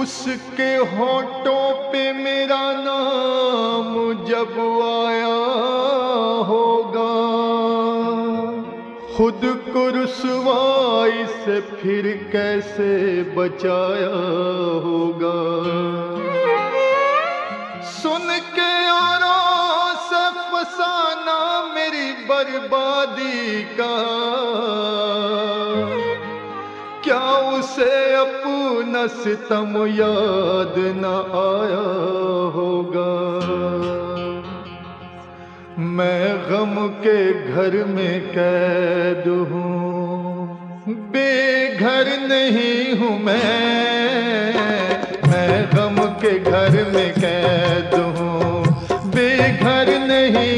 उसके होठों पे मेरा नाम जब आया होगा। खुद को रुसवाई से फिर कैसे बचाया होगा। सुन के आरा से फसाना मेरी बर्बादी का क्या उसे अपना सितम याद न आया होगा? मैं गम के घर में कैद हूँ, बेघर नहीं हूँ मैं। मैं गम के घर में कैद हूँ, बेघर नहीं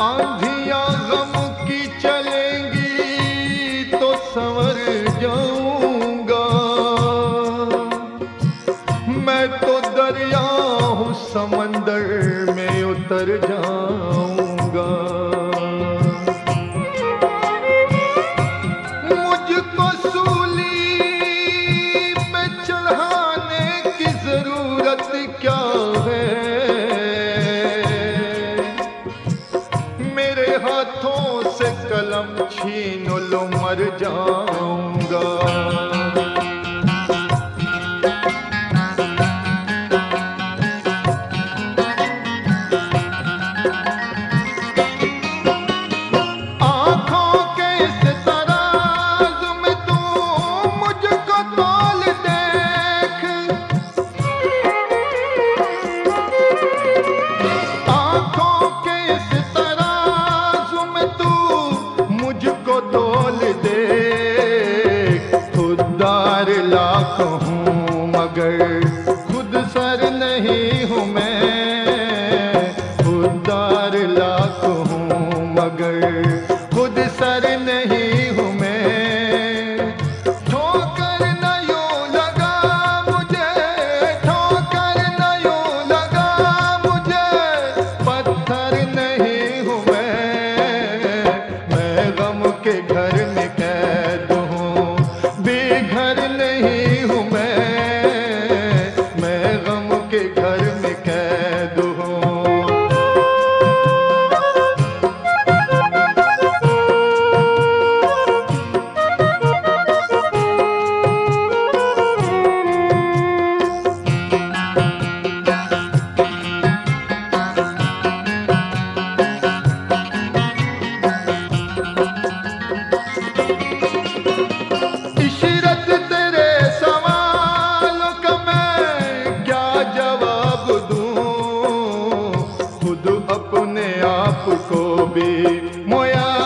गम की चलेंगी तो संवर जाऊँगा। मैं तो दरिया समंदर में उतर जाऊँगा। लाख हूँ, मगर खुद सर नहीं हूँ मैं। खुदार लाख हूँ, मगर खुद सर नहीं हूँ मैं। ठोकर न लगा मुझे, ठोकर न लगा मुझे। पत्थर नहीं हूँ मैं मैं गम के घर में कैद अपने आप को भी मोया